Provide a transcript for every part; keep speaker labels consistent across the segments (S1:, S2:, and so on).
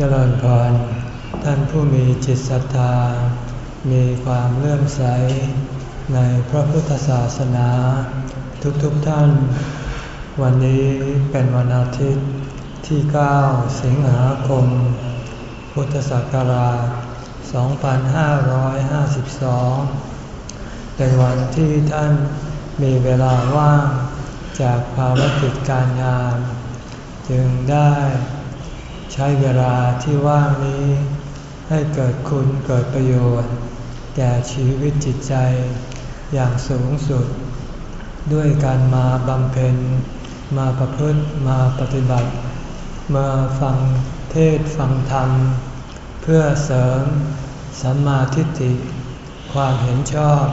S1: เจริญพร ท่านผู้มีจิตศรัทธา มีความเลื่อมใส ในพระพุทธศาสนา ทุกๆทท่าน วันนี้เป็นวันอาทิตย์ที่ 9 สิงหาคม พุทธศักราช 2552 เป็นวันที่ท่านมีเวลาว่างจากภารกิจการงาน จึงได้ ช้เวลาที่ว่างนี้ ให้เกิดคุณเกิดประโยชน์ แก่ชีวิตจิตใจอย่างสูงสุด ด้วยการมาบำเพ็ญ มาประพฤติมาปฏิบัติ มาฟังเทศฟังธรรม เพื่อเสริมสัมมาทิฏฐิ ความเห็นชอบ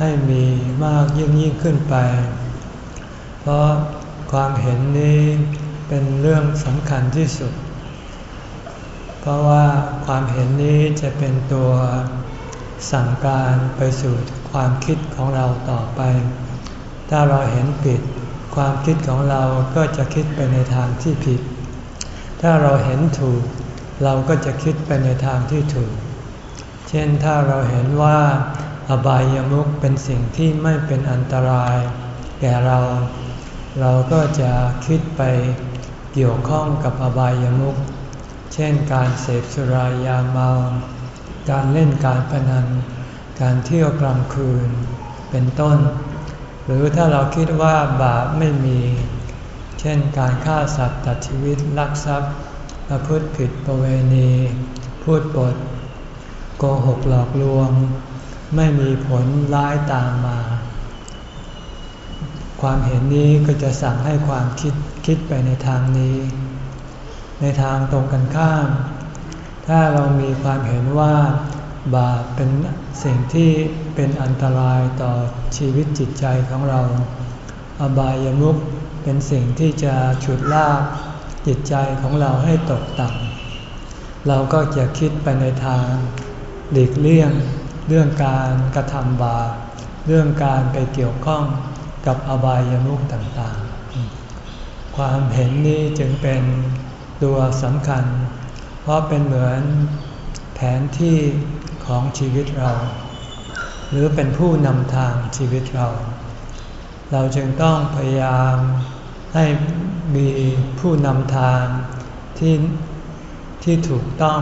S1: ให้มีมากยิ่งยิ่งขึ้นไป เพราะความเห็นนี้เป็นเรื่องสำคัญที่สุด เพราะว่าความเห็นนี้จะเป็นตัวสั่งการไปสู่ความคิดของเราต่อไป ถ้าเราเห็นผิด ความคิดของเราก็จะคิดไปในทางที่ผิด ถ้าเราเห็นถูก เราก็จะคิดไปในทางที่ถูก เช่นถ้าเราเห็นว่าอบายามุขเป็นสิ่งที่ไม่เป็นอันตราย แก่เรา เราก็จะคิดไปเกี่ยวข้องกับอบายามุข เช่นการเสพสุรายาเมา การเล่นการพนัน การเที่ยวกลางคืน เป็นต้น หรือถ้าเราคิดว่าบาปไม่มี เช่นการฆ่าสัตว์ตัดชีวิตลักทรัพย์ประพฤติผิดประเวณี พูดปด โกหกหลอกลวง ไม่มีผลร้ายตามมา ความเห็นนี้ก็จะสั่งให้ความคิดคิดไปในทางนี้ ในทางตรงกันข้าม ถ้าเรามีความเห็นว่าบาปเป็นสิ่งที่เป็นอันตรายต่อชีวิตจิตใจของเรา อบายามุขเป็นสิ่งที่จะฉุดลากจิตใจของเราให้ตกต่ำ เราก็จะคิดไปในทางหลีกเลี่ยง เรื่องการกระทำบาป เรื่องการไปเกี่ยวข้องกับอบายามุขต่างๆ ความเห็นนี้จึงเป็น ตัวสำคัญ เพราะเป็นเหมือนแผนที่ของชีวิตเรา หรือเป็นผู้นำทางชีวิตเรา เราจึงต้องพยายามให้มีผู้นำทางที่ที่ถูกต้อง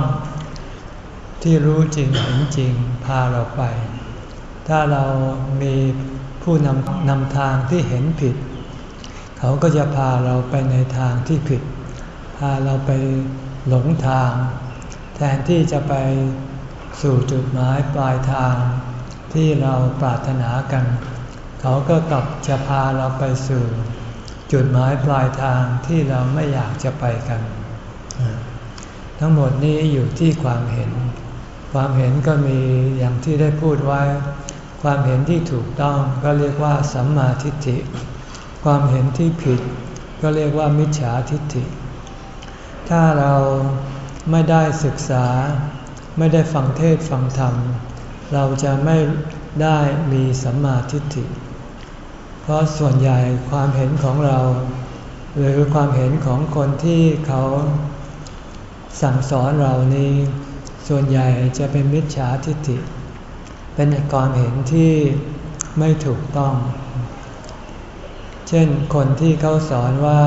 S1: ที่รู้จริงเห็นจริงพาเราไป ถ้าเรามีผู้นำนำทางที่เห็นผิด เขาก็จะพาเราไปในทางที่ผิดาเราไปหลงทาง แทนที่จะไปสู่จุดหมายปลายทาง ที่เราปรารถนากัน เขาก็กลับจะพาเราไปสู่ จุดหมายปลายทางที่เราไม่อยากจะไปกัน ทั้งหมดนี้อยู่ที่ความเห็น ความเห็นก็มีอย่างที่ได้พูดไว้ ความเห็นที่ถูกต้องก็เรียกว่าสัมมาทิฏฐิ ความเห็นที่ผิดก็เรียกว่ามิจฉาทิฏฐิ ถ้าเราไม่ได้ศึกษา ไม่ได้ฟังเทศฟังธรรม เราจะไม่ได้มีสัมมาทิฏฐิ เพราะส่วนใหญ่ความเห็นของเรา หรือความเห็นของคนที่เขาสั่งสอนเรานี้ส่วนใหญ่จะเป็นมิจฉาทิฏฐิ เป็นความเห็นที่ไม่ถูกต้อง เช่นคนที่เขาสอนว่า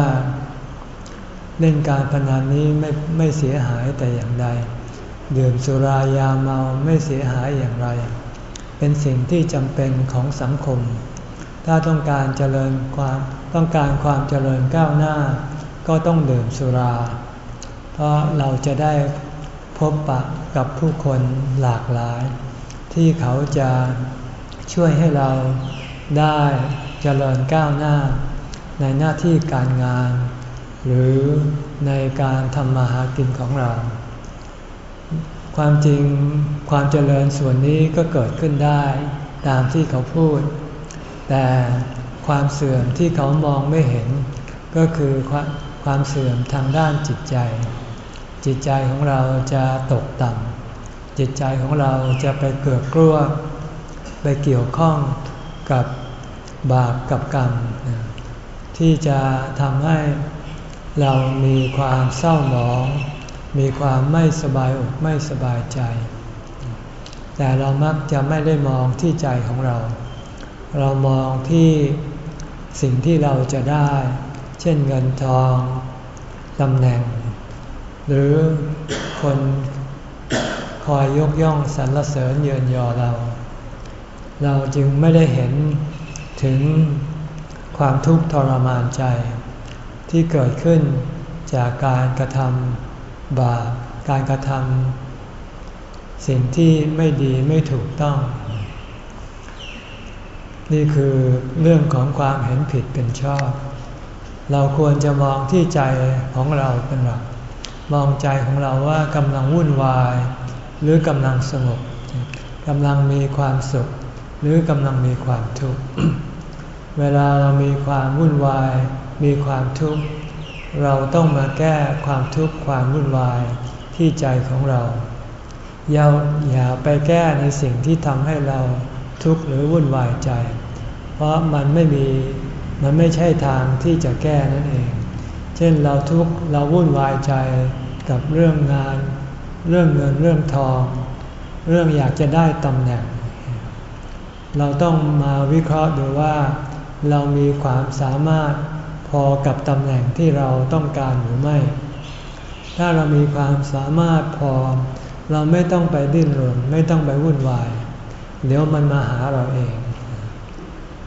S1: เล่นการพนันนี้ไม่ไม่เสียหายแต่อย่างใดดื่มสุรายาเมาไม่เสียหายอย่างไร เป็นสิ่งที่จำเป็นของสังคม ถ้าต้องการเจริญความต้องการความเจริญก้าวหน้า ก็ต้องดื่มสุรา เพราะเราจะได้พบปะกับผู้คนหลากหลาย ที่เขาจะช่วยให้เราได้เจริญก้าวหน้า ในหน้าที่การงาน หรือในการทำมาหากินของเรา ความจริงความเจริญส่วนนี้ก็เกิดขึ้นได้ตามที่เขาพูด แต่ความเสื่อมที่เขามองไม่เห็น ก็คือความเสื่อมทางด้านจิตใจ จิตใจของเราจะตกต่ำจิตใจของเราจะไปเกิดกลัวไปเกี่ยวข้องกับบาปกับกรรม ที่จะทำให้ เรามีความเศร้าหมอง มีความไม่สบายอกไม่สบายใจ แต่เรามักจะไม่ได้มองที่ใจของเรา เรามองที่สิ่งที่เราจะได้ เช่นเงินทองตำแหน่ง หรือคนคอยยกย่องสรรเสริญเยินยอเรา เราจึงไม่ได้เห็นถึงความทุกข์ทรมานใจ ที่เกิดขึ้นจากการกระทำบาปการกระทำสิ่งที่ไม่ดีไม่ถูกต้อง นี่คือเรื่องของความเห็นผิดเป็นชอบ เราควรจะมองที่ใจของเราเป็นหลักมองใจของเราว่ากำลังวุ่นวาย หรือกำลังสงบกำลังมีความสุข หรือกำลังมีความทุกข์เวลาเรามีความวุ่นวาย มีความทุกข์ เราต้องมาแก้ความทุกข์ความวุ่นวายที่ใจของเรา อย่าอย่าไปแก้ในสิ่งที่ทำให้เราทุกข์หรือวุ่นวายใจ เพราะมันไม่มีมันไม่ใช่ทางที่จะแก้นั่นเอง เช่นเราทุกข์เราวุ่นวายใจกับเรื่องงาน เรื่องเงินเรื่องทอง เรื่องอยากจะได้ตำแหน่ง เราต้องมาวิเคราะห์ดูว่า เรามีความสามารถ พอกับตำแหน่งที่เราต้องการหรือไม่ ถ้าเรามีความสามารถพอ เราไม่ต้องไปดิ้นรนไม่ต้องไปวุ่นวาย เดี๋ยวมันมาหาเราเอง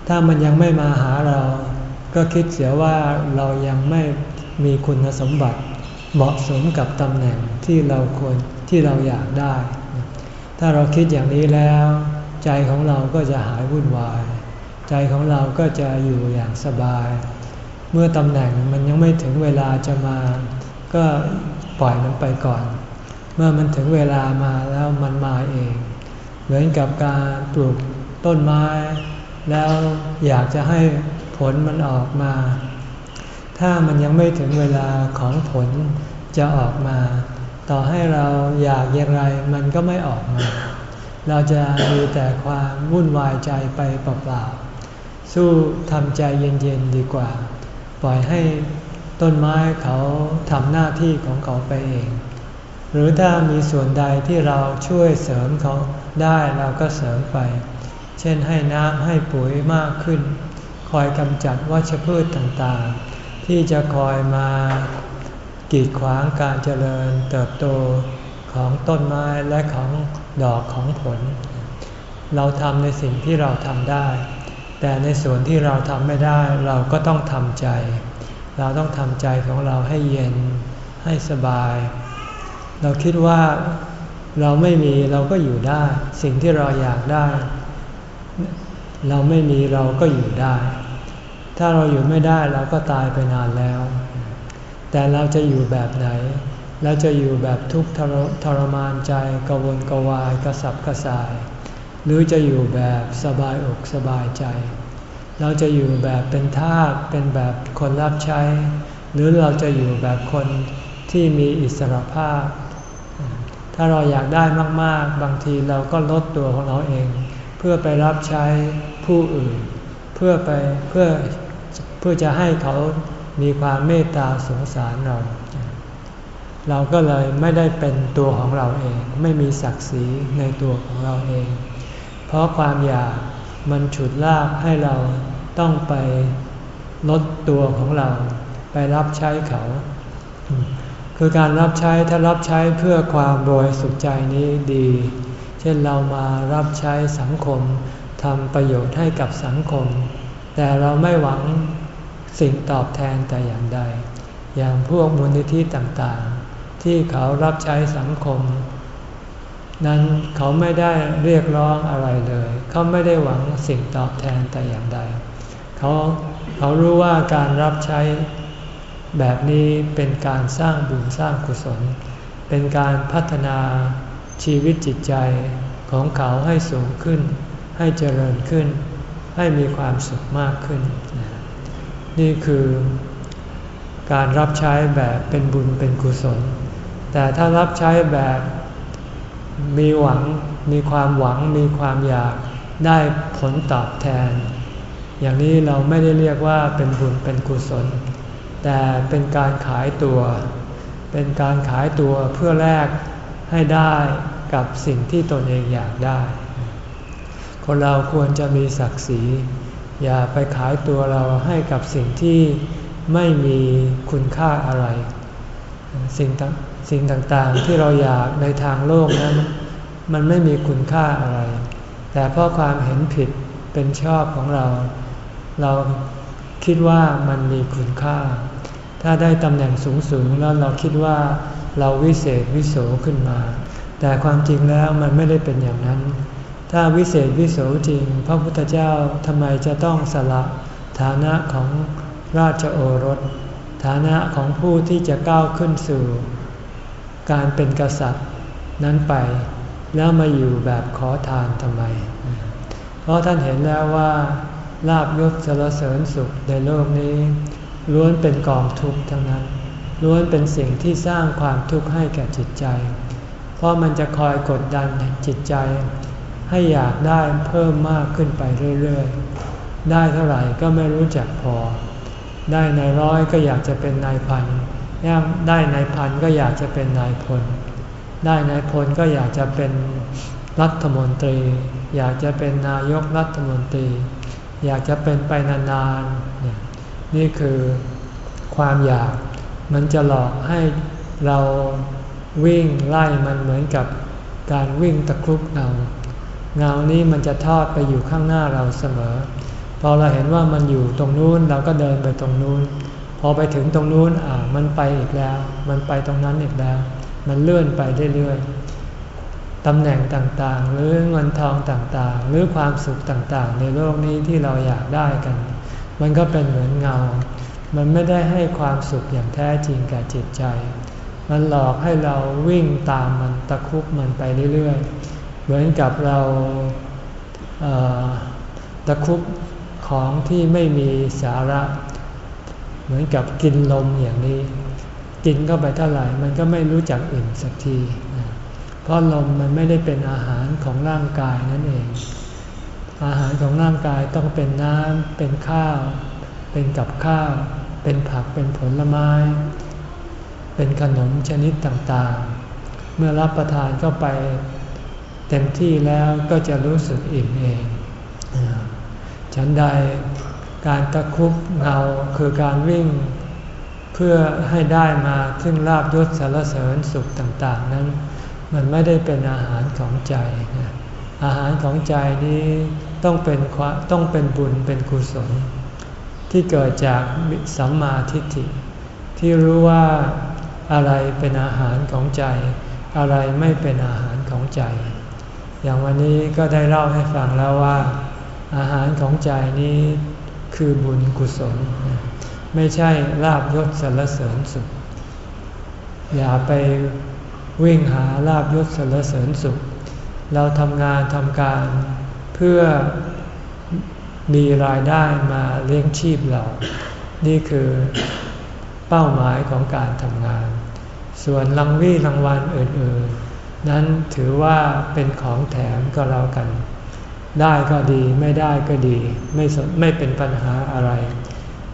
S1: ถ้ามันยังไม่มาหาเรา ก็คิดเสียว่าเรายังไม่มีคุณสมบัติ เหมาะสมกับตำแหน่งที่เราควรที่เราอยากได้ ถ้าเราคิดอย่างนี้แล้ว ใจของเราก็จะหายวุ่นวาย ใจของเราก็จะอยู่อย่างสบาย เมื่อตำแหน่งมันยังไม่ถึงเวลาจะมา ก็ปล่อยมันไปก่อน เมื่อมันถึงเวลามาแล้วมันมาเอง เหมือนกับการปลูกต้นไม้ แล้วอยากจะให้ผลมันออกมา ถ้ามันยังไม่ถึงเวลาของผลจะออกมา ต่อให้เราอยากอย่างไรมันก็ไม่ออกมา เราจะมีแต่ความวุ่นวายใจไปเปล่าๆสู้ทำใจเย็นๆดีกว่า ปล่อยให้ต้นไม้เขาทำหน้าที่ของเขาไปเอง หรือถ้ามีส่วนใดที่เราช่วยเสริมเขาได้เราก็เสริมไป เช่นให้น้ำให้ปุ๋ยมากขึ้น คอยกำจัดวัชพืชต่างๆ ที่จะคอยมากีดขวางการเจริญเติบโตของต้นไม้และของดอกของผล เราทำในสิ่งที่เราทำได้ แต่ในส่วนที่เราทำไม่ได้เราก็ต้องทำใจ เราต้องทำใจของเราให้เย็นให้สบาย เราคิดว่าเราไม่มีเราก็อยู่ได้ สิ่งที่เราอยากได้ เราไม่มีเราก็อยู่ได้ ถ้าเราอยู่ไม่ได้เราก็ตายไปนานแล้ว แต่เราจะอยู่แบบไหน เราจะอยู่แบบทุกข์ทรมานใจกวนกวายกระสับกระส่าย หรือจะอยู่แบบสบายอกสบายใจ เราจะอยู่แบบเป็นทาสเป็นแบบคนรับใช้ หรือเราจะอยู่แบบคนที่มีอิสรภาพ ถ้าเราอยากได้มากๆ บางทีเราก็ลดตัวของเราเอง เพื่อไปรับใช้ผู้อื่น เพื่อไปเพื่อเพื่อจะให้เขามีความเมตตาสงสารเรา เราก็เลยไม่ได้เป็นตัวของเราเอง ไม่มีศักดิ์ศรีในตัวของเราเอง เพราะความอยากมันฉุดลากให้เราต้องไปลดตัวของเราไปรับใช้เขา คือการรับใช้ถ้ารับใช้เพื่อความบริสุทธิ์ใจนี้ดี เช่นเรามารับใช้สังคมทำประโยชน์ให้กับสังคม แต่เราไม่หวังสิ่งตอบแทนแต่อย่างใด อย่างพวกมูลนิธิต่างๆ ที่เขารับใช้สังคม นั้นเขาไม่ได้เรียกร้องอะไรเลย เขาไม่ได้หวังสิ่งตอบแทนแต่อย่างใด เขาเขารู้ว่าการรับใช้แบบนี้เป็นการสร้างบุญสร้างกุศล เป็นการพัฒนาชีวิตจิตใจของเขาให้สูงขึ้น ให้เจริญขึ้น ให้มีความสุขมากขึ้น นี่คือการรับใช้แบบเป็นบุญเป็นกุศล แต่ถ้ารับใช้แบบ มีหวังมีความหวังมีความอยากได้ผลตอบแทน อย่างนี้เราไม่ได้เรียกว่าเป็นบุญเป็นกุศล แต่เป็นการขายตัว เป็นการขายตัวเพื่อแลกให้ได้กับสิ่งที่ตนเองอยากได้ คนเราควรจะมีศักดิ์ศรี อย่าไปขายตัวเราให้กับสิ่งที่ไม่มีคุณค่าอะไร สิ่ง สิ่งต่างๆที่เราอยากในทางโลกนั้น มันไม่มีคุณค่าอะไร แต่เพราะความเห็นผิดเป็นชอบของเรา เราคิดว่ามันมีคุณค่า ถ้าได้ตำแหน่งสูงๆแล้วเราคิดว่าเราวิเศษวิโสขึ้นมา แต่ความจริงแล้วมันไม่ได้เป็นอย่างนั้น ถ้าวิเศษวิโสจริง พระพุทธเจ้าทำไมจะต้องสละฐานะของราชโอรส ฐานะของผู้ที่จะก้าวขึ้นสู่ การเป็นกษัตริย์นั้นไป แล้วมาอยู่แบบขอทานทำไม เพราะท่านเห็นแล้วว่าลาบยศสารเสริญสุขในโลกนี้ ล้วนเป็นกองทุกข์ทั้งนั้น ล้วนเป็นสิ่งที่สร้างความทุกข์ให้แก่จิตใจ เพราะมันจะคอยกดดันจิตใจ ให้อยากได้เพิ่มมากขึ้นไปเรื่อยๆ ได้เท่าไหร่ก็ไม่รู้จักพอ ได้ในร้อยก็อยากจะเป็นนายพัน ย่างได้นายพันก็อยากจะเป็นนายพล ได้นายพลก็อยากจะเป็นรัฐมนตรี อยากจะเป็นนายกรัฐมนตรี อยากจะเป็นไปนานๆ นี่คือความอยากมันจะหลอกให้เราวิ่งไล่มันเหมือนกับการวิ่งตะครุบเงาเงานี้มันจะทอดไปอยู่ข้างหน้าเราเสมอ พอเราเห็นว่ามันอยู่ตรงนู้นเราก็เดินไปตรงนู้น พอไปถึงตรงนู้นอ่ามันไปอีกแล้ว มันไปตรงนั้นอีกแล้ว มันเลื่อนไปเรื่อยๆตำแหน่งต่างๆ หรือเงินทองต่างๆ หรือความสุขต่างๆ ในโลกนี้ที่เราอยากได้กัน มันก็เป็นเหมือนเงา มันไม่ได้ให้ความสุขอย่างแท้จริงกับจิตใจ มันหลอกให้เราวิ่งตามมันตะคุบมันไปเรื่อยๆ เหมือนกับเราตะคุบของที่ไม่มีสาระ เหมือนกับกินลมอย่างนี้ กินเข้าไปเท่าไหร่มันก็ไม่รู้จักอิ่มสักที เพราะลมมันไม่ได้เป็นอาหารของร่างกายนั่นเอง อาหารของร่างกายต้องเป็นน้ำเป็นข้าว เป็นกับข้าว เป็นผักเป็นผลไม้ เป็นขนมชนิดต่างๆ เมื่อรับประทานเข้าไปเต็มที่แล้วก็จะรู้สึกอิ่มเอง ฉันใด การตะคุบเงาคือการวิ่ง เพื่อให้ได้มาซึ่งลาบยศสารเสริญสุขต่างๆ นั้น มันไม่ได้เป็นอาหารของใจอาหารของใจนี้ต้องเป็นต้องเป็นบุญเป็นกุศล ที่เกิดจากสัมมาทิฏฐิ ที่รู้ว่าอะไรเป็นอาหารของใจ อะไรไม่เป็นอาหารของใจ อย่างวันนี้ก็ได้เล่าให้ฟังแล้วว่า อาหารของใจนี้ คือบุญกุศล ไม่ใช่ลาบยศสรรเสริญสุข อย่าไปวิ่งหาลาบยศสรรเสริญสุข เราทำงานทำการเพื่อมีรายได้มาเลี้ยงชีพเรา นี่คือเป้าหมายของการทำงาน ส่วนรางวี่รางวัลอื่นๆ นั้นถือว่าเป็นของแถมก็แล้วกัน ได้ก็ดีไม่ได้ก็ดีไม่ไม่เป็นปัญหาอะไร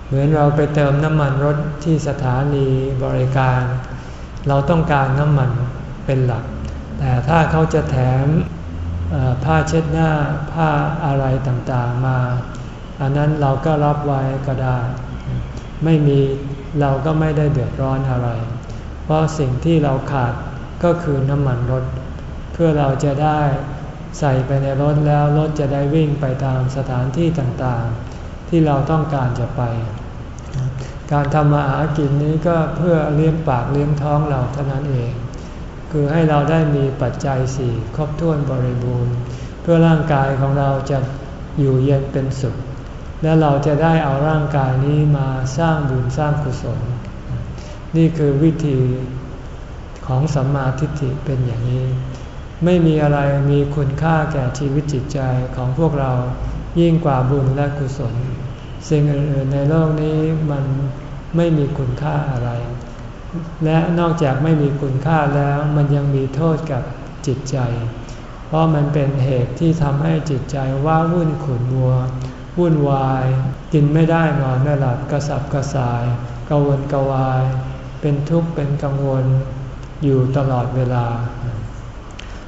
S1: เหมือนเราไปเติมน้ำมันรถที่สถานีบริการ เราต้องการน้ำมันเป็นหลัก แต่ถ้าเขาจะแถมผ้าเช็ดหน้าผ้าอะไรต่างๆมา อันนั้นเราก็รับไว้ก็ได้ ไม่มีเราก็ไม่ได้เดือดร้อนอะไร เพราะสิ่งที่เราขาดก็คือน้ำมันรถ เพื่อเราจะได้ ใส่ไปในรถแล้วรถจะได้วิ่งไปตามสถานที่ต่างๆ ที่เราต้องการจะไป การทำมาหากินนี้ก็เพื่อเลี้ยงปากเลี้ยงท้องเราเท่านั้นเอง คือให้เราได้มีปัจจัยสี่ครบถ้วนบริบูรณ์ เพื่อร่างกายของเราจะอยู่เย็นเป็นสุข และเราจะได้เอาร่างกายนี้มาสร้างบุญสร้างกุศล นี่คือวิธีของสัมมาทิฏฐิเป็นอย่างนี้ ไม่มีอะไรมีคุณค่าแก่ชีวิตจิตใจของพวกเรายิ่งกว่าบุญและกุศล สิ่งอื่นๆในโลกนี้มันไม่มีคุณค่าอะไร และนอกจากไม่มีคุณค่าแล้วมันยังมีโทษกับจิตใจ เพราะมันเป็นเหตุที่ทำให้จิตใจว่าวุ่นขุนมัว วุ่นวาย กินไม่ได้นอนไม่หลับกระสับกระส่ายกังวนกวาย เป็นทุกข์เป็นกังวล อยู่ตลอดเวลา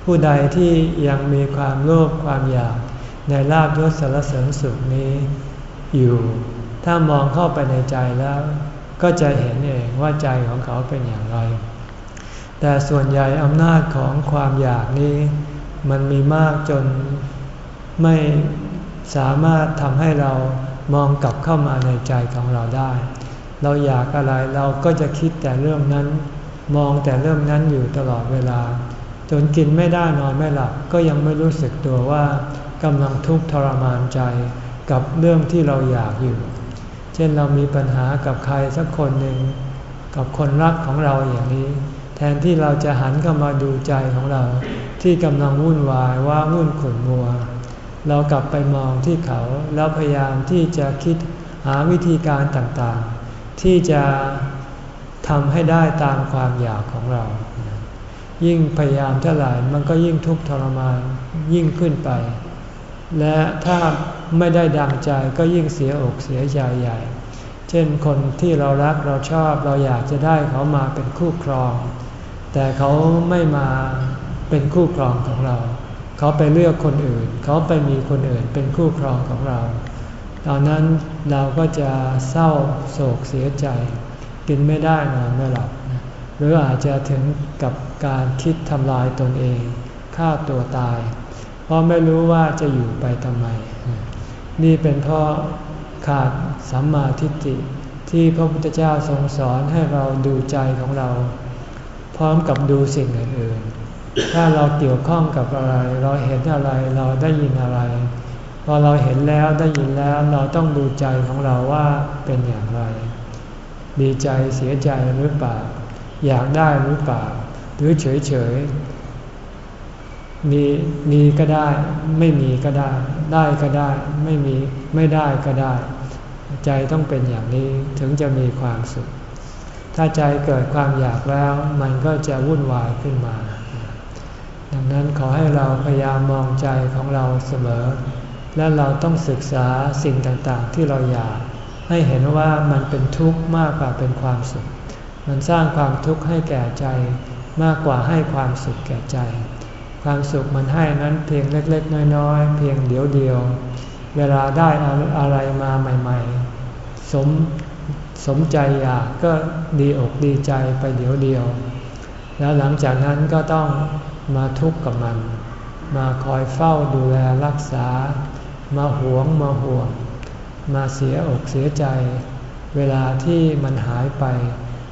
S1: ผู้ใดที่ยังมีความโลภความอยากในลาบยศสารเสริญสุขนี้อยู่ ถ้ามองเข้าไปในใจแล้ว ก็จะเห็นเองว่าใจของเขาเป็นอย่างไร แต่ส่วนใหญ่อำนาจของความอยากนี้ มันมีมากจนไม่สามารถทำให้เรามองกลับเข้ามาในใจของเราได้ เราอยากอะไรเราก็จะคิดแต่เรื่องนั้น มองแต่เรื่องนั้นอยู่ตลอดเวลา จนกินไม่ได้นอนไม่หลับก็ยังไม่รู้สึกตัวว่ากำลังทุกข์ทรมานใจกับเรื่องที่เราอยากอยู่ เช่นเรามีปัญหากับใครสักคนหนึ่งกับคนรักของเราอย่างนี้ แทนที่เราจะหันเข้ามาดูใจของเรา ที่กำลังวุ่นวายว่าวุ่นขุ่นมัว เรากลับไปมองที่เขาแล้วพยายามที่จะคิดหาวิธีการต่างๆ ที่จะทำให้ได้ตามความอยากของเรา ยิ่งพยายามเท่าไหร่มันก็ยิ่งทุกข์ทรมานยิ่งขึ้นไป และถ้าไม่ได้ดังใจก็ยิ่งเสียอกเสียใจใหญ่ เช่นคนที่เรารักเราชอบเราอยากจะได้เขามาเป็นคู่ครอง แต่เขาไม่มาเป็นคู่ครองของเรา เขาไปเลือกคนอื่น เขาไปมีคนอื่นเป็นคู่ครองของเรา ตอนนั้นเราก็จะเศร้าโศกเสียใจ กินไม่ได้นอนไม่หลับ หรืออาจจะถึงกับการคิดทำลายตนเองฆ่าตัวตาย เพราะไม่รู้ว่าจะอยู่ไปทำไม นี่เป็นเพราะขาดสัมมาทิฏฐิที่พระพุทธเจ้าทรงสอนให้เราดูใจของเรา พร้อมกับดูสิ่งอื่นๆ ถ้าเราเกี่ยวข้องกับอะไร เราเห็นอะไรเราได้ยินอะไร พอเราเห็นแล้วได้ยินแล้วเราต้องดูใจของเราว่าเป็นอย่างไร ดีใจเสียใจหรือเปล่า อยากได้หรือเปล่า หรือเฉยๆมีมีก็ได้ ไม่มีก็ได้ ได้ก็ได้ ไม่มีไม่ได้ก็ได้ ใจต้องเป็นอย่างนี้ถึงจะมีความสุข ถ้าใจเกิดความอยากแล้ว มันก็จะวุ่นวายขึ้นมา ดังนั้นขอให้เราพยายามมองใจของเราเสมอ และเราต้องศึกษาสิ่งต่างๆ ที่เราอยาก ให้เห็นว่ามันเป็นทุกข์มากกว่าเป็นความสุข มันสร้างความทุกข์ให้แก่ใจมากกว่าให้ความสุขแก่ใจ ความสุขมันให้นั้นเพียงเล็กๆ น้อยๆ เพียงเดียวเดียว เวลาได้อะไรมาใหม่ๆ สมสมใจอยากก็ดีอกดีใจไปเดียวเดียว แล้วหลังจากนั้นก็ต้องมาทุกข์กับมัน มาคอยเฝ้าดูแลรักษา มาหวงมาห่วง มาเสียอกเสียใจ เวลาที่มันหายไป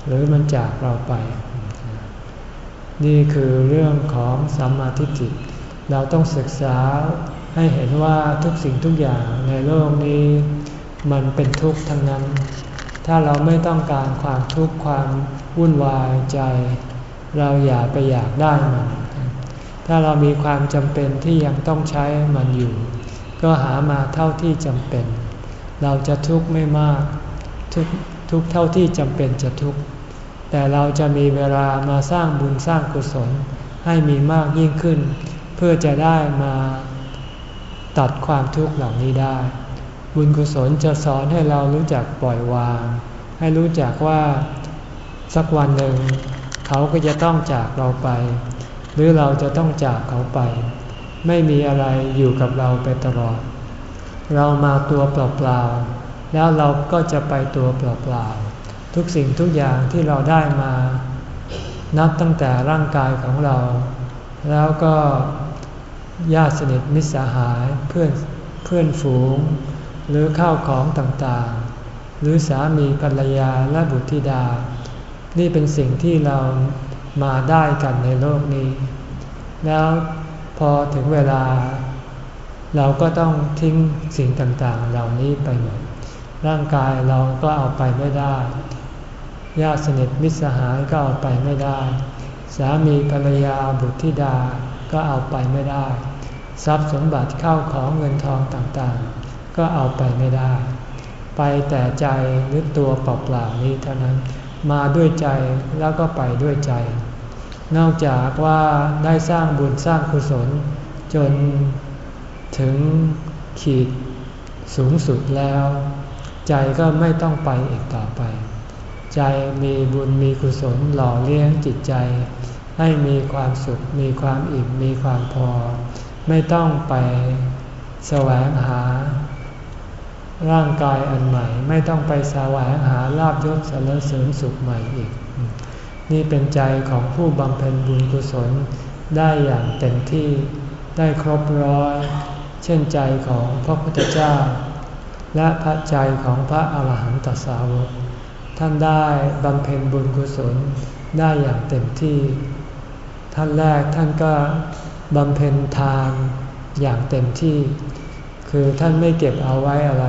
S1: หรือมันจากเราไป นี่คือเรื่องของสัมมาทิฏฐิเราต้องศึกษาให้เห็นว่าทุกสิ่งทุกอย่างในโลกนี้มันเป็นทุกข์ทั้งนั้น ถ้าเราไม่ต้องการความทุกข์ความวุ่นวายใจ เราอย่าไปอยากได้มัน ถ้าเรามีความจำเป็นที่ยังต้องใช้มันอยู่ ก็หามาเท่าที่จำเป็น เราจะทุกข์ไม่มาก ทุกทุกเท่าที่จำเป็นจะทุกข์ แต่เราจะมีเวลามาสร้างบุญสร้างกุศลให้มีมากยิ่งขึ้น เพื่อจะได้มาตัดความทุกข์เหล่านี้ได้ บุญกุศลจะสอนให้เรารู้จักปล่อยวาง ให้รู้จักว่าสักวันหนึ่ง เขาก็จะต้องจากเราไป หรือเราจะต้องจากเขาไป ไม่มีอะไรอยู่กับเราไปตลอด เรามาตัวเปล่าๆแล้วเราก็จะไปตัวเปล่าๆ ทุกสิ่งทุกอย่างที่เราได้มา นับตั้งแต่ร่างกายของเรา แล้วก็ญาติสนิทมิตรสหายเพื่อนเพื่อนฝูง หรือข้าวของต่างๆ หรือสามีภรรยาและบุตรธิดา นี่เป็นสิ่งที่เรามาได้กันในโลกนี้ แล้วพอถึงเวลา เราก็ต้องทิ้งสิ่งต่างๆ เหล่านี้ไปหมดร่างกายเราก็เอาไปไม่ได้ ญาติสนิทมิตรสหายก็เอาไปไม่ได้ สามีภรรยาบุตรธิดาก็เอาไปไม่ได้ ทรัพย์สมบัติเข้าของเงินทองต่างๆ ก็เอาไปไม่ได้ ไปแต่ใจหรือตัวเปล่าๆนี้เท่านั้นมาด้วยใจแล้วก็ไปด้วยใจ นอกจากว่าได้สร้างบุญสร้างกุศล จนถึงขีดสูงสุดแล้ว ใจก็ไม่ต้องไปอีกต่อไป ใจมีบุญมีกุศลหล่อเลี้ยงจิตใจ ให้มีความสุข มีความอิ่ม มีความพอ ไม่ต้องไปแสวงหา ร่างกายอันใหม่ ไม่ต้องไปแสวงหาลาบยศสารเสริญสุขใหม่อีก นี่เป็นใจของผู้บำเพ็ญบุญกุศลได้อย่างเต็มที่ได้ครบร้อย เช่นใจของพระพุทธเจ้า และพระใจของพระอาหารหันตสาวก ท่านได้บำเพ็ญบุญกุศลได้อย่างเต็มที่ ท่านแรกท่านก็บำเพ็ญทานอย่างเต็มที่ คือท่านไม่เก็บเอาไว้อะไร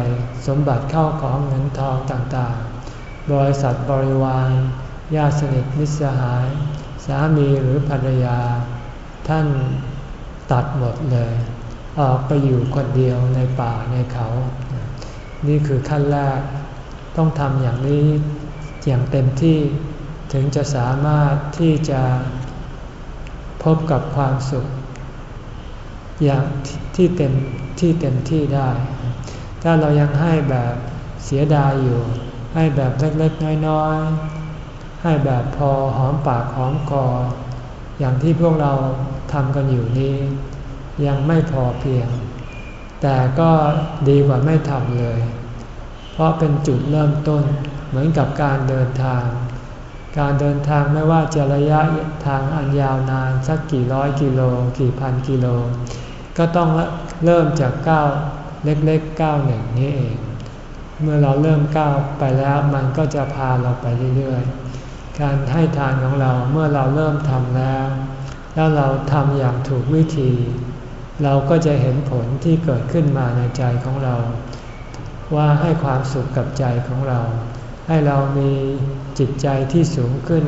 S1: สมบัติเข้าของเงินทองต่างๆ บริษัทบริวารญาติสนิทมิตรสหาย สามีหรือภรรยา ท่านตัดหมดเลย ออกไปอยู่คนเดียวในป่าในเขา นี่คือขั้นแรก ต้องทำอย่างนี้อย่างเต็มที่ถึงจะสามารถที่จะพบกับความสุข อย่างที่เต็มที่เต็มที่ได้ ถ้าเรายังให้แบบเสียดายอยู่ ให้แบบเล็กๆน้อยๆ ให้แบบพอหอมปากหอมคอ อย่างที่พวกเราทำกันอยู่นี้ ยังไม่พอเพียง แต่ก็ดีกว่าไม่ทำเลย เพราะเป็นจุดเริ่มต้นเหมือนกับการเดินทาง การเดินทางไม่ว่าจะระยะทางอันยาวนานสักกี่ร้อยกิโลกี่พันกิโล ก็ต้องเริ่มจากก้าวเล็กๆก้าวหนึ่งนี้เอง เมื่อเราเริ่มก้าวไปแล้วมันก็จะพาเราไปเรื่อยๆ การให้ทานของเราเมื่อเราเริ่มทำแล้ว แล้วเราทำอย่างถูกวิธี เราก็จะเห็นผลที่เกิดขึ้นมาในใจของเรา ว่าให้ความสุขกับใจของเรา ให้เรามีจิตใจที่สูงขึ้น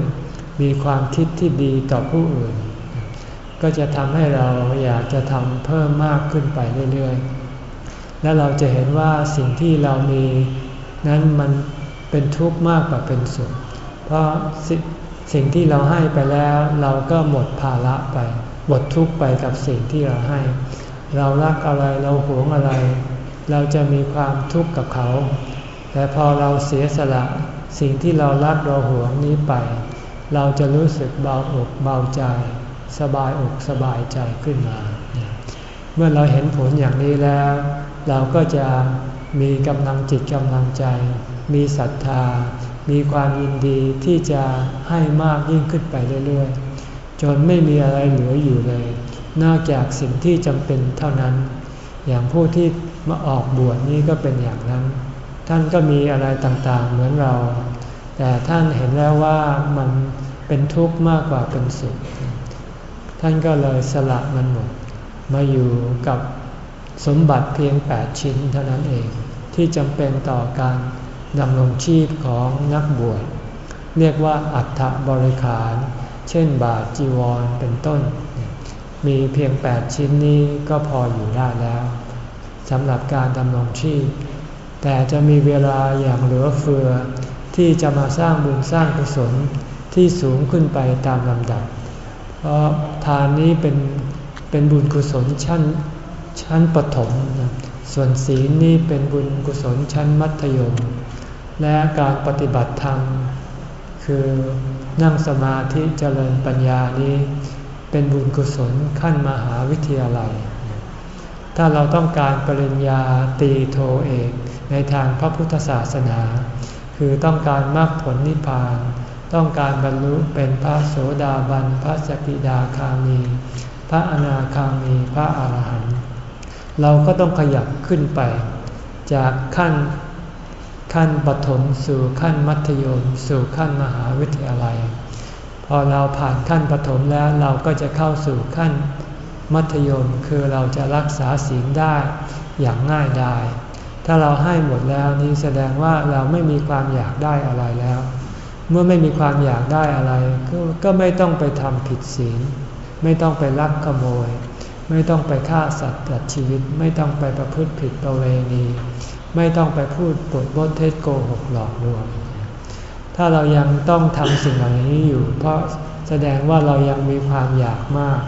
S1: มีความคิดที่ดีต่อผู้อื่น ก็จะทำให้เราอยากจะทำเพิ่มมากขึ้นไปเรื่อยๆ และเราจะเห็นว่าสิ่งที่เรามีนั้นมันเป็นทุกข์มากกว่าเป็นสุข เพราะสสิ่งที่เราให้ไปแล้วเราก็หมดภาระไป หมดทุกข์ไปกับสิ่งที่เราให้ เรารักอะไรเราหวงอะไร เราจะมีความทุกข์กับเขา แต่พอเราเสียสละสิ่งที่เรารักเราหวงนี้ไป เราจะรู้สึกเบาอกเบาใจ สบายอกสบายใจขึ้นมา เมื่อเราเห็นผลอย่างนี้แล้ว เราก็จะมีกำลังจิตกำลังใจ มีศรัทธา มีความยินดีที่จะให้มากยิ่งขึ้นไปเรื่อยๆ จนไม่มีอะไรเหลืออยู่เลย นอกจากสิ่งที่จำเป็นเท่านั้น อย่างผู้ที่มาออกบวชนี้ก็เป็นอย่างนั้น ท่านก็มีอะไรต่างๆเหมือนเรา แต่ท่านเห็นแล้วว่ามันเป็นทุกข์มากกว่าเป็นสุข ท่านก็เลยสละมันหมด มาอยู่กับสมบัติเพียงแปดชิ้นเท่านั้นเอง ที่จำเป็นต่อการดำรงชีพของนักบวช เรียกว่าอัฐบริขาร เช่นบาทจีวรเป็นต้น มีเพียงแปดชิ้นนี้ก็พออยู่ได้แล้วสำหรับการดำรงชีพ แต่จะมีเวลาอย่างเหลือเฟือ ที่จะมาสร้างบุญสร้างกุศลที่สูงขึ้นไปตามลำดับ เพราะทานนี้เป็นเป็นบุญกุศลชั้นชั้นปฐม ส่วนศีลนี่เป็นบุญกุศลชั้นมัธยม และการปฏิบัติธรรม คือนั่งสมาธิเจริญปัญญานี้ เป็นบุญกุศลขั้นมหาวิทยาลัย ถ้าเราต้องการปริญญาตีโทเอกในทางพระพุทธศาสนา คือต้องการมรรคผลนิพพาน ต้องการบรรลุเป็นพระโสดาบัน พระสกิดาคามี พระอนาคามี พระอาหารหันต์ เราก็ต้องขยับขึ้นไป จากขั้นขั้นปฐมสู่ขั้นมัธยม สู่ขั้นมหาวิทยาลัย พอเราผ่านขั้นปฐมแล้วเราก็จะเข้าสู่ขั้นมัธยมคือเราจะรักษาศีลได้อย่างง่ายดาย ถ้าเราให้หมดแล้วนี้แสดงว่าเราไม่มีความอยากได้อะไรแล้ว เมื่อไม่มีความอยากได้อะไรกก็ไม่ต้องไปทำผิดศีล ไม่ต้องไปลักขโมย ไม่ต้องไปฆ่าสัตว์ตัดชีวิต ไม่ต้องไปประพฤติผิดประเวณี ไม่ต้องไปพูดปดบดเท็จโกหกหลอกลวง ถ้าเรายังต้องทำสิ่งเหล่านี้อยู่ เพราะแสดงว่าเรายังมีความอยากมาก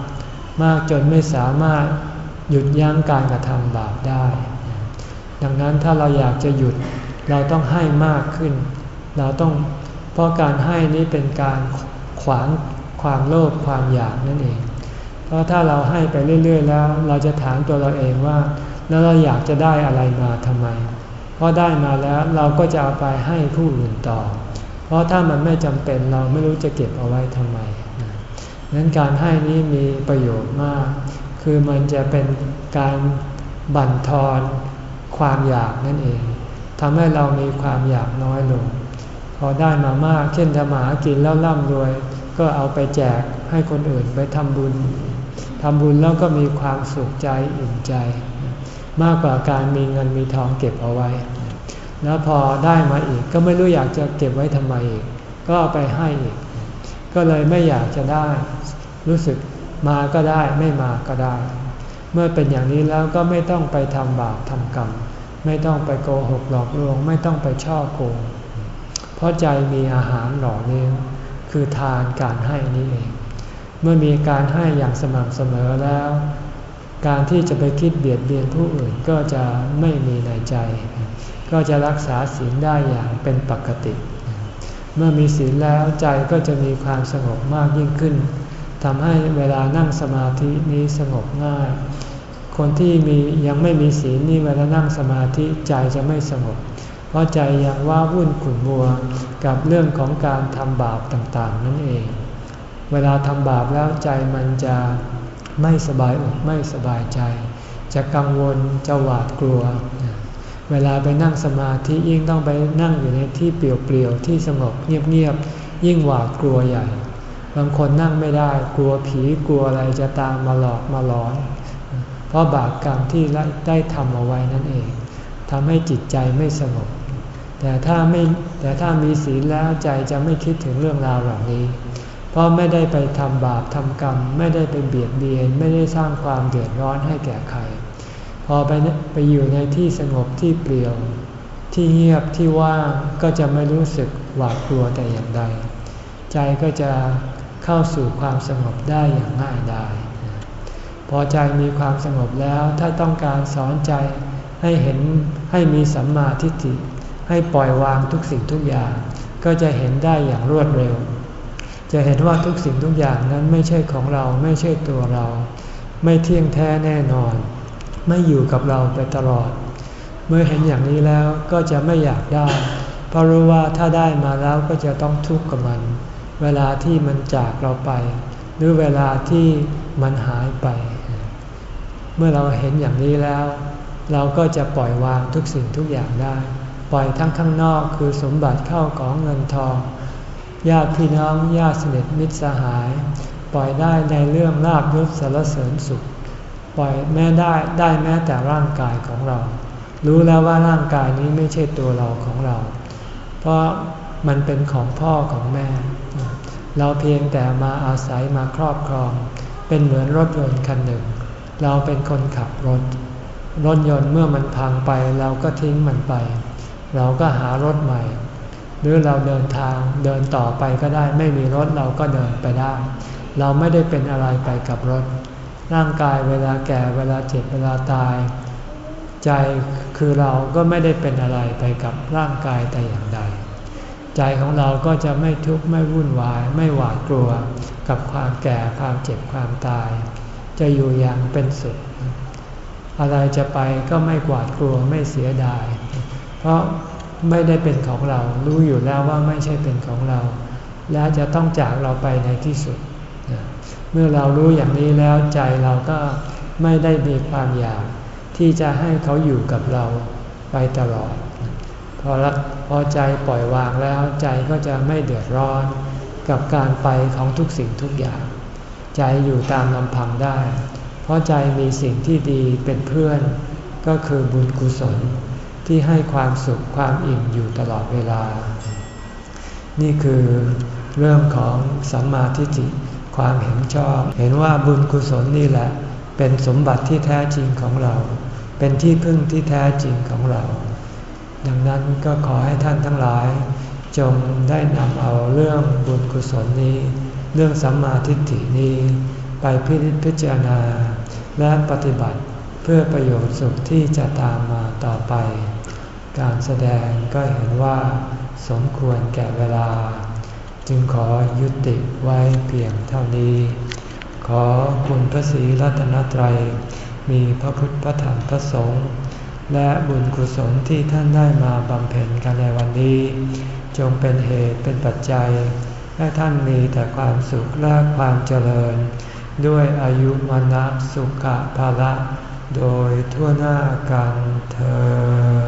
S1: มากจนไม่สามารถหยุดยั้งการกระทำบาปได้ ดังนั้นถ้าเราอยากจะหยุดเราต้องให้มากขึ้น เราต้องเพราะการให้นี้เป็นการขวางความโลภความอยากนั่นเอง เพราะถ้าเราให้ไปเรื่อย ๆ แล้ว เราจะถามตัวเราเองว่า แล้วเราอยากจะได้อะไรมาทำไม เพราะได้มาแล้วเราก็จะเอาไปให้ผู้อื่นต่อ เพราะถ้ามันไม่จำเป็นเราไม่รู้จะเก็บเอาไว้ทำไมนั้นการให้นี้มีประโยชน์มาก คือมันจะเป็นการบั่นทอนความอยากนั่นเองทำให้เรามีความอยากน้อยลง พอได้มามาก เช่นถ้ามากินแล้วร่ำรวย ก็เอาไปแจกให้คนอื่นไปทำบุญทำบุญแล้วก็มีความสุขใจอิ่มใจ มากกว่าการมีเงินมีทองเก็บเอาไว้ แล้วพอได้มาอีกก็ไม่รู้อยากจะเก็บไว้ทำไมอีก ก็เอาไปให้อีก ก็เลยไม่อยากจะได้ รู้สึกมาก็ได้ไม่มาก็ได้ เมื่อเป็นอย่างนี้แล้วก็ไม่ต้องไปทำบาปทำกรรม ไม่ต้องไปโกหกหลอกลวง ไม่ต้องไปช่อโกง เพราะใจมีอาหารหล่อเลี้ยงคือทานการให้นี้เอง เมื่อมีการให้อย่างสม่ำเสมอแล้ว การที่จะไปคิดเบียดเบียนผู้อื่นก็จะไม่มีในใจ ก็จะรักษาศีลได้อย่างเป็นปกติ เมื่อมีศีลแล้วใจก็จะมีความสงบมากยิ่งขึ้นทำให้เวลานั่งสมาธินี้สงบง่าย คนที่มียังไม่มีศีลนี่เวลานั่งสมาธิใจจะไม่สงบ เพราะใจยังว่าวุ่นขุ่นมัวกับเรื่องของการทำบาปต่างๆ นั่นเอง เวลาทำบาปแล้วใจมันจะไม่สบายอกไม่สบายใจ จะกังวลจะหวาดกลัวเเวลาไปนั่งสมาธิยิ่งต้องไปนั่งอยู่ในที่เปลี่ยวๆที่สงบเงียบๆยิ่งหวาดกลัวใหญ่ บางคนนั่งไม่ได้กลัวผีกลัวอะไรจะตามมาหลอกมาหลอน เพราะบาปกรรมที่ได้ทำเอาไว้นั่นเองทำให้จิตใจไม่สงบ แต่ถ้าไม่แต่ถ้ามีศีลแล้วใจจะไม่คิดถึงเรื่องราวเหล่านี้ เพราะไม่ได้ไปทำบาปทำกรรม ไม่ได้ไปเบียดเบียน ไม่ได้สร้างความเดือดร้อนให้แก่ใคร พอไปไปอยู่ในที่สงบที่เปลี่ยว ที่เงียบที่ว่างก็จะไม่รู้สึกหวาดกลัวแต่อย่างใด ใจก็จะเข้าสู่ความสงบได้อย่างง่ายดายพอใจมีความสงบแล้วถ้าต้องการสอนใจให้เห็นให้มีสัมมาทิฏฐิให้ปล่อยวางทุกสิ่งทุกอย่าง ก็จะเห็นได้อย่างรวดเร็ว จะเห็นว่าทุกสิ่งทุกอย่างนั้นไม่ใช่ของเราไม่ใช่ตัวเรา ไม่เที่ยงแท้แน่นอน ไม่อยู่กับเราไปตลอด เมื่อเห็นอย่างนี้แล้วก็จะไม่อยากได้ เพราะรู้ว่าถ้าได้มาแล้วก็จะต้องทุกข์กับมัน เวลาที่มันจากเราไป หรือเวลาที่มันหายไป เมื่อเราเห็นอย่างนี้แล้ว เราก็จะปล่อยวางทุกสิ่งทุกอย่างได้ ปล่อยทั้งข้างนอกคือสมบัติเข้าของเงินทอง ญาติพี่น้องญาติสนิทมิตรสหาย ปล่อยได้ในเรื่องลาบยศสารเสริญสุข ปล่อยแม้ได้ได้แม้แต่ร่างกายของเรา รู้แล้วว่าร่างกายนี้ไม่ใช่ตัวเราของเรา เพราะมันเป็นของพ่อของแม่ เราเพียงแต่มาอาศัยมาครอบครอง เป็นเหมือนรถยนต์คันหนึ่ง เราเป็นคนขับรถ รถยนต์เมื่อมันพังไปเราก็ทิ้งมันไป เราก็หารถใหม่ หรือเราเดินทางเดินต่อไปก็ได้ ไม่มีรถเราก็เดินไปได้ เราไม่ได้เป็นอะไรไปกับรถ ร่างกายเวลาแก่เวลาเจ็บเวลาตาย ใจคือเราก็ไม่ได้เป็นอะไรไปกับร่างกายแต่อย่างใด ใจของเราก็จะไม่ทุกข์ไม่วุ่นวาย ไม่หวาดกลัว กับความแก่ความเจ็บความตาย จะอยู่อย่างเป็นสุขอะไรจะไปก็ไม่กวาดกลัวไม่เสียดาย เพราะไม่ได้เป็นของเรารู้อยู่แล้วว่าไม่ใช่เป็นของเรา และจะต้องจากเราไปในที่สุด เมื่อเรารู้อย่างนี้แล้วใจเราก็ไม่ได้มีความอยากที่จะให้เขาอยู่กับเราไปตลอด พอพอใจปล่อยวางแล้วใจก็จะไม่เดือดร้อนกับการไปของทุกสิ่งทุกอย่าง ใจอยู่ตามลำพังได้ เพราะใจมีสิ่งที่ดีเป็นเพื่อน ก็คือบุญกุศลที่ให้ความสุขความอิ่มอยู่ตลอดเวลา นี่คือเรื่องของสัมมาทิฏฐิ ความเห็นชอบ เห็นว่าบุญกุศลนี่แหละ เป็นสมบัติที่แท้จริงของเรา เป็นที่พึ่งที่แท้จริงของเรา ดังนั้นก็ขอให้ท่านทั้งหลาย จงได้นำเอาเรื่องบุญกุศลนี้ เรื่องสัมมาทิฏฐินี้ ไปพิพจารณา และปฏิบัติเพื่อประโยชน์สุขที่จะตามมาต่อไป การแสดงก็เห็นว่า สมควรแก่เวลา จึงขอยุติไว้เพียงเท่านี้ ขอคุณพระศรีรัตนตรัย มีพระพุทธพระธรรมพระสงฆ์และบุญกุศลที่ท่านได้มาบำเพ็ญกันในวันนี้ จงเป็นเหตุเป็นปัจจัย ให้ท่านมีแต่ความสุขและความเจริญ ด้วยอายุวันะสุขภาละ โดยทั่วหน้ากันเธอ